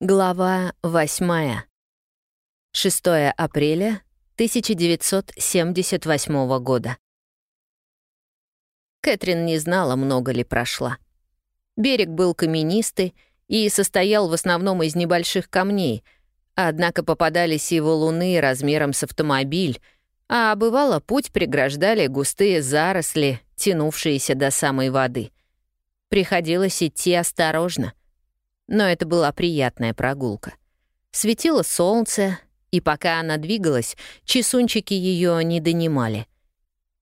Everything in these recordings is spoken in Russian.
Глава 8. 6 апреля 1978 года. Кэтрин не знала, много ли прошла. Берег был каменистый и состоял в основном из небольших камней, однако попадались его луны размером с автомобиль, а бывало путь преграждали густые заросли, тянувшиеся до самой воды. Приходилось идти осторожно — но это была приятная прогулка. Светило солнце, и пока она двигалась, чесунчики ее не донимали.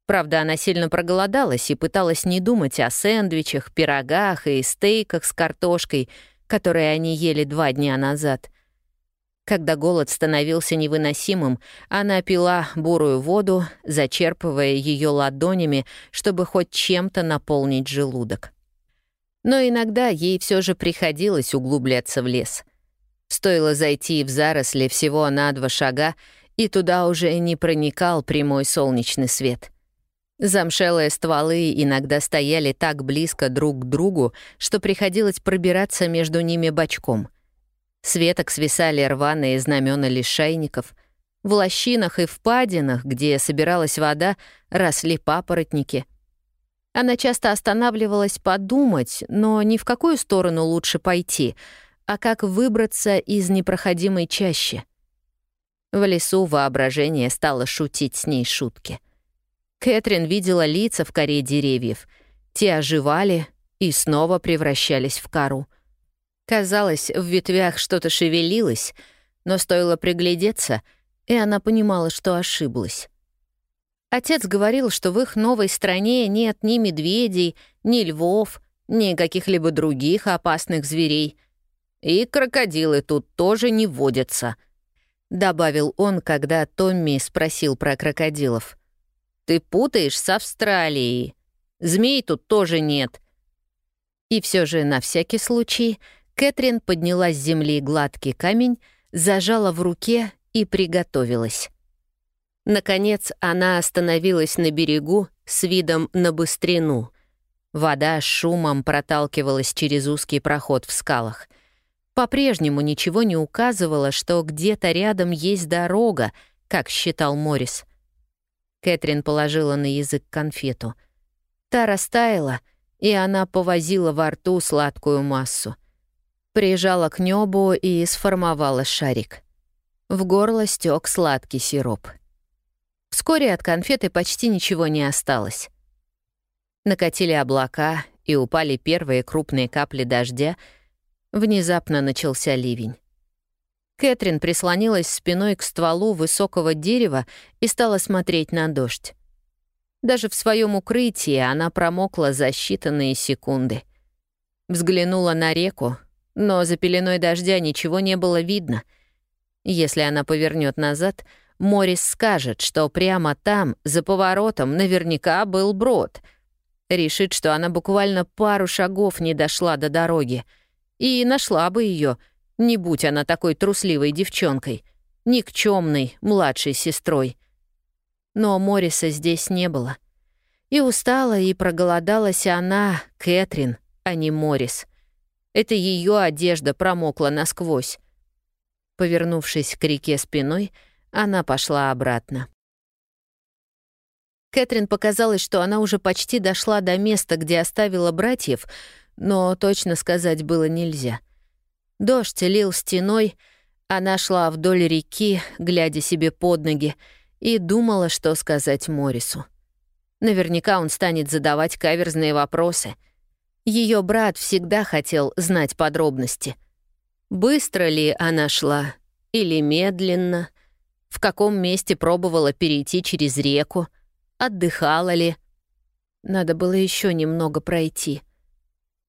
Правда, она сильно проголодалась и пыталась не думать о сэндвичах, пирогах и стейках с картошкой, которые они ели два дня назад. Когда голод становился невыносимым, она пила бурую воду, зачерпывая ее ладонями, чтобы хоть чем-то наполнить желудок но иногда ей все же приходилось углубляться в лес. Стоило зайти в заросли всего на два шага, и туда уже не проникал прямой солнечный свет. Замшелые стволы иногда стояли так близко друг к другу, что приходилось пробираться между ними бочком. С веток свисали рваные знамена лишайников. В лощинах и впадинах, где собиралась вода, росли папоротники — она часто останавливалась подумать, но ни в какую сторону лучше пойти, а как выбраться из непроходимой чащи. В лесу воображение стало шутить с ней шутки. Кэтрин видела лица в коре деревьев. Те оживали и снова превращались в кору. Казалось, в ветвях что-то шевелилось, но стоило приглядеться, и она понимала, что ошиблась. Отец говорил, что в их новой стране нет ни медведей, ни львов, ни каких-либо других опасных зверей. И крокодилы тут тоже не водятся, — добавил он, когда Томми спросил про крокодилов. «Ты путаешь с Австралией. Змей тут тоже нет». И все же на всякий случай Кэтрин подняла с земли гладкий камень, зажала в руке и приготовилась. Наконец она остановилась на берегу с видом на быстрину. Вода с шумом проталкивалась через узкий проход в скалах. По-прежнему ничего не указывало, что где-то рядом есть дорога, как считал Морис. Кэтрин положила на язык конфету. Та растаяла, и она повозила во рту сладкую массу. Прижала к небу и сформовала шарик. В горло стек сладкий сироп. Вскоре от конфеты почти ничего не осталось. Накатили облака, и упали первые крупные капли дождя. Внезапно начался ливень. Кэтрин прислонилась спиной к стволу высокого дерева и стала смотреть на дождь. Даже в своем укрытии она промокла за считанные секунды. Взглянула на реку, но за пеленой дождя ничего не было видно. Если она повернет назад — Морис скажет, что прямо там, за поворотом, наверняка был брод. Решит, что она буквально пару шагов не дошла до дороги. И нашла бы ее, не будь она такой трусливой девчонкой, никчемной младшей сестрой. Но Мориса здесь не было. И устала, и проголодалась она, Кэтрин, а не Морис. Это ее одежда промокла насквозь. Повернувшись к реке спиной, она пошла обратно. Кэтрин показалось, что она уже почти дошла до места, где оставила братьев, но точно сказать было нельзя. Дождь лил стеной, она шла вдоль реки, глядя себе под ноги, и думала, что сказать Морису. Наверняка он станет задавать каверзные вопросы. Ее брат всегда хотел знать подробности. Быстро ли она шла или медленно — в каком месте пробовала перейти через реку, отдыхала ли. Надо было еще немного пройти.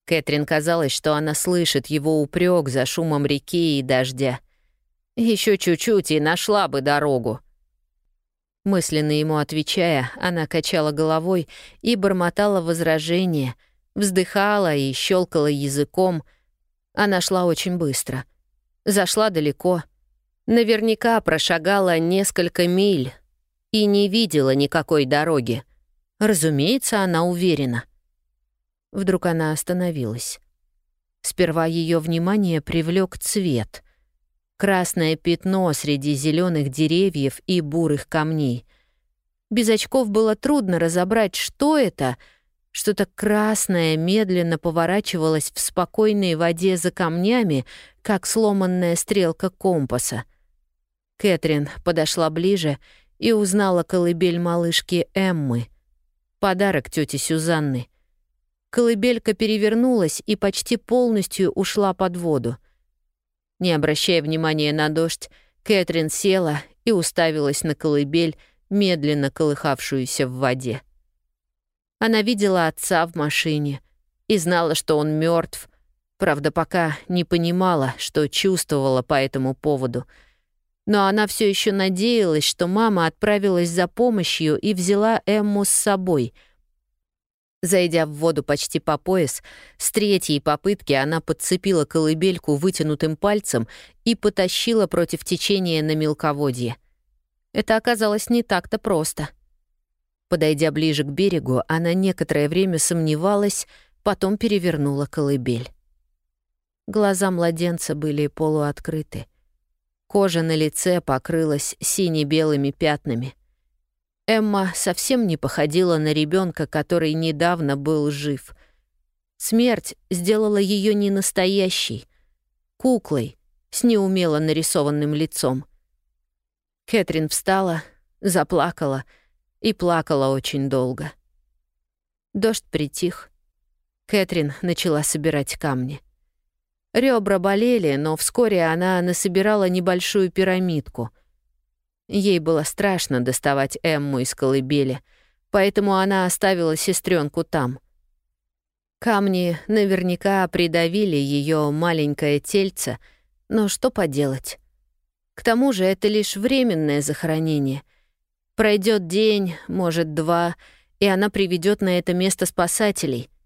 Кэтрин казалось, что она слышит его упрек за шумом реки и дождя. Еще чуть-чуть и нашла бы дорогу. Мысленно ему отвечая, она качала головой и бормотала возражения, вздыхала и щелкала языком. Она шла очень быстро. Зашла далеко — Наверняка прошагала несколько миль и не видела никакой дороги. Разумеется, она уверена. Вдруг она остановилась. Сперва ее внимание привлек цвет. Красное пятно среди зеленых деревьев и бурых камней. Без очков было трудно разобрать, что это. Что-то красное медленно поворачивалось в спокойной воде за камнями, как сломанная стрелка компаса. Кэтрин подошла ближе и узнала колыбель малышки Эммы. Подарок тети Сюзанны. Колыбелька перевернулась и почти полностью ушла под воду. Не обращая внимания на дождь, Кэтрин села и уставилась на колыбель, медленно колыхавшуюся в воде. Она видела отца в машине и знала, что он мертв, правда, пока не понимала, что чувствовала по этому поводу — но она все еще надеялась, что мама отправилась за помощью и взяла Эмму с собой. Зайдя в воду почти по пояс, с третьей попытки она подцепила колыбельку вытянутым пальцем и потащила против течения на мелководье. Это оказалось не так-то просто. Подойдя ближе к берегу, она некоторое время сомневалась, потом перевернула колыбель. Глаза младенца были полуоткрыты — Кожа на лице покрылась сине-белыми пятнами. Эмма совсем не походила на ребенка, который недавно был жив. Смерть сделала ее не настоящей, куклой с неумело нарисованным лицом. Кэтрин встала, заплакала и плакала очень долго. Дождь притих. Кэтрин начала собирать камни. Ребра болели, но вскоре она насобирала небольшую пирамидку. Ей было страшно доставать Эмму из колыбели, поэтому она оставила сестренку там. Камни наверняка придавили ее маленькое тельце, но что поделать? К тому же это лишь временное захоронение. Пройдет день, может, два, и она приведет на это место спасателей —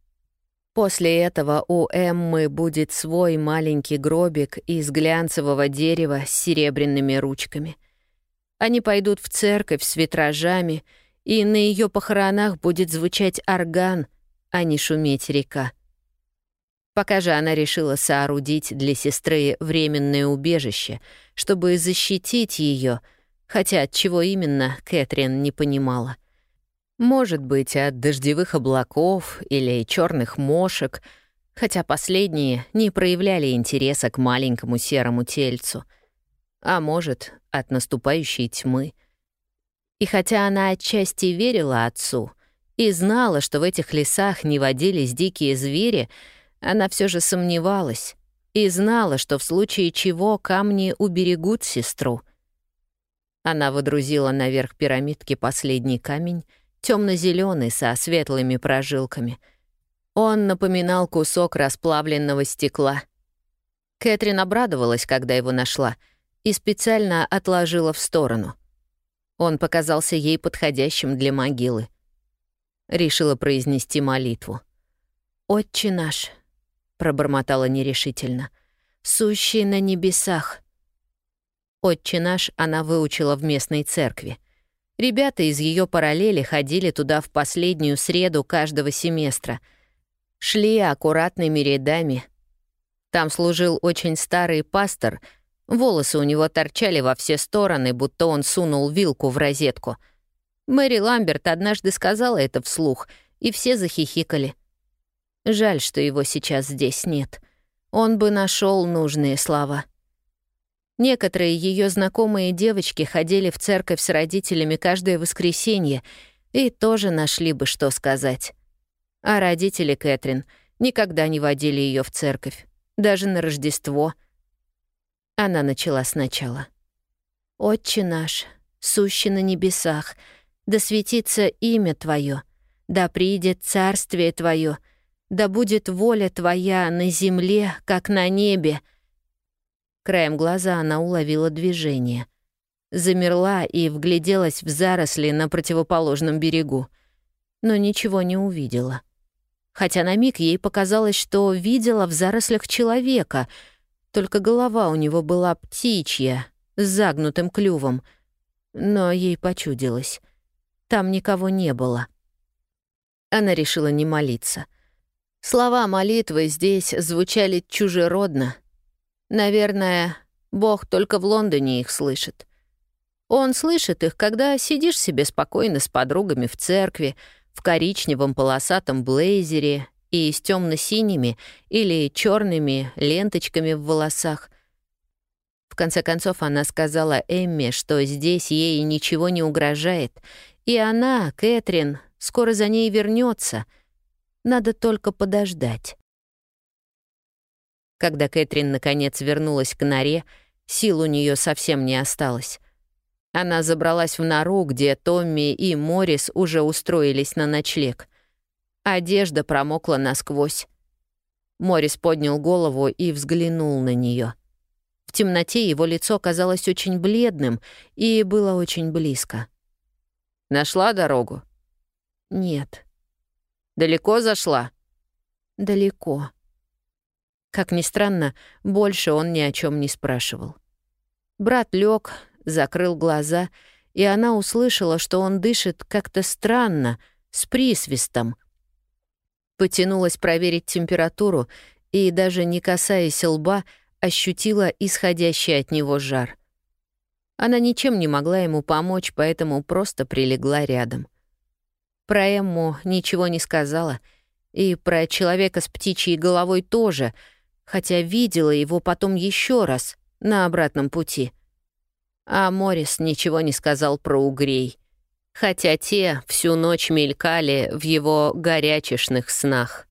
После этого у Эммы будет свой маленький гробик из глянцевого дерева с серебряными ручками. Они пойдут в церковь с витражами, и на ее похоронах будет звучать орган, а не шуметь река. Пока же она решила соорудить для сестры временное убежище, чтобы защитить ее, хотя от чего именно Кэтрин не понимала. Может быть, от дождевых облаков или черных мошек, хотя последние не проявляли интереса к маленькому серому тельцу. А может, от наступающей тьмы. И хотя она отчасти верила отцу и знала, что в этих лесах не водились дикие звери, она все же сомневалась и знала, что в случае чего камни уберегут сестру. Она водрузила наверх пирамидки последний камень — темно-зеленый со светлыми прожилками. Он напоминал кусок расплавленного стекла. Кэтрин обрадовалась, когда его нашла, и специально отложила в сторону. Он показался ей подходящим для могилы. Решила произнести молитву. «Отче наш», — пробормотала нерешительно, — «сущий на небесах». «Отче наш» она выучила в местной церкви. Ребята из ее параллели ходили туда в последнюю среду каждого семестра. Шли аккуратными рядами. Там служил очень старый пастор. Волосы у него торчали во все стороны, будто он сунул вилку в розетку. Мэри Ламберт однажды сказала это вслух, и все захихикали. Жаль, что его сейчас здесь нет. Он бы нашел нужные слова. Некоторые ее знакомые девочки ходили в церковь с родителями каждое воскресенье и тоже нашли бы что сказать. А родители Кэтрин никогда не водили ее в церковь, даже на Рождество. Она начала сначала. «Отче наш, сущий на небесах, да светится имя Твое, да придет царствие Твое, да будет воля Твоя на земле, как на небе», Краем глаза она уловила движение. Замерла и вгляделась в заросли на противоположном берегу. Но ничего не увидела. Хотя на миг ей показалось, что видела в зарослях человека, только голова у него была птичья, с загнутым клювом. Но ей почудилось. Там никого не было. Она решила не молиться. Слова молитвы здесь звучали чужеродно. Наверное, Бог только в Лондоне их слышит. Он слышит их, когда сидишь себе спокойно с подругами в церкви, в коричневом полосатом блейзере и с темно-синими или черными ленточками в волосах. В конце концов, она сказала Эмме, что здесь ей ничего не угрожает, и она, Кэтрин, скоро за ней вернется. Надо только подождать. Когда Кэтрин наконец вернулась к норе, сил у нее совсем не осталось. Она забралась в нору, где Томми и Морис уже устроились на ночлег. Одежда промокла насквозь. Морис поднял голову и взглянул на нее. В темноте его лицо казалось очень бледным и было очень близко. «Нашла дорогу?» «Нет». «Далеко зашла?» «Далеко». Как ни странно, больше он ни о чем не спрашивал. Брат лег, закрыл глаза, и она услышала, что он дышит как-то странно, с присвистом. Потянулась проверить температуру и, даже не касаясь лба, ощутила исходящий от него жар. Она ничем не могла ему помочь, поэтому просто прилегла рядом. Про Эмму ничего не сказала, и про человека с птичьей головой тоже, хотя видела его потом еще раз на обратном пути — а Морис ничего не сказал про угрей, хотя те всю ночь мелькали в его горячешных снах.